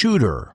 shooter.